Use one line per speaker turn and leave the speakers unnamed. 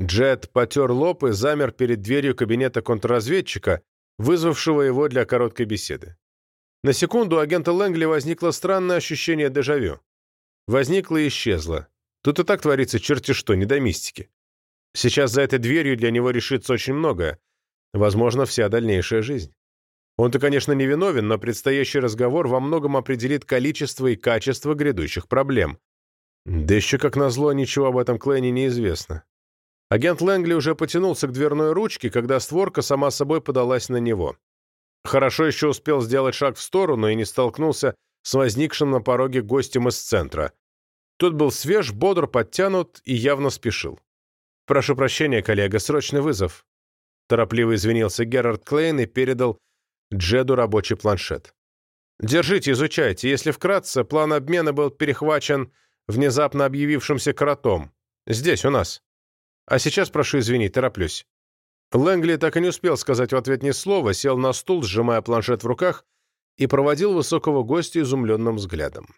Джет потер лоб и замер перед дверью кабинета контрразведчика, вызвавшего его для короткой беседы. На секунду у агента Лэнгли возникло странное ощущение дежавю. Возникло и исчезло. Тут и так творится черти что, не до мистики. Сейчас за этой дверью для него решится очень многое. Возможно, вся дальнейшая жизнь. Он-то, конечно, не виновен, но предстоящий разговор во многом определит количество и качество грядущих проблем. Да еще, как назло, ничего об этом Клэне неизвестно. Агент Лэнгли уже потянулся к дверной ручке, когда створка сама собой подалась на него. Хорошо еще успел сделать шаг в сторону и не столкнулся с возникшим на пороге гостем из центра. Тот был свеж, бодр, подтянут и явно спешил. «Прошу прощения, коллега, срочный вызов». Торопливо извинился Герард Клейн и передал Джеду рабочий планшет. «Держите, изучайте. Если вкратце, план обмена был перехвачен внезапно объявившимся кротом. Здесь, у нас. А сейчас прошу извинить, тороплюсь». Лэнгли так и не успел сказать в ответ ни слова, сел на стул, сжимая планшет в руках, и проводил высокого гостя изумленным взглядом.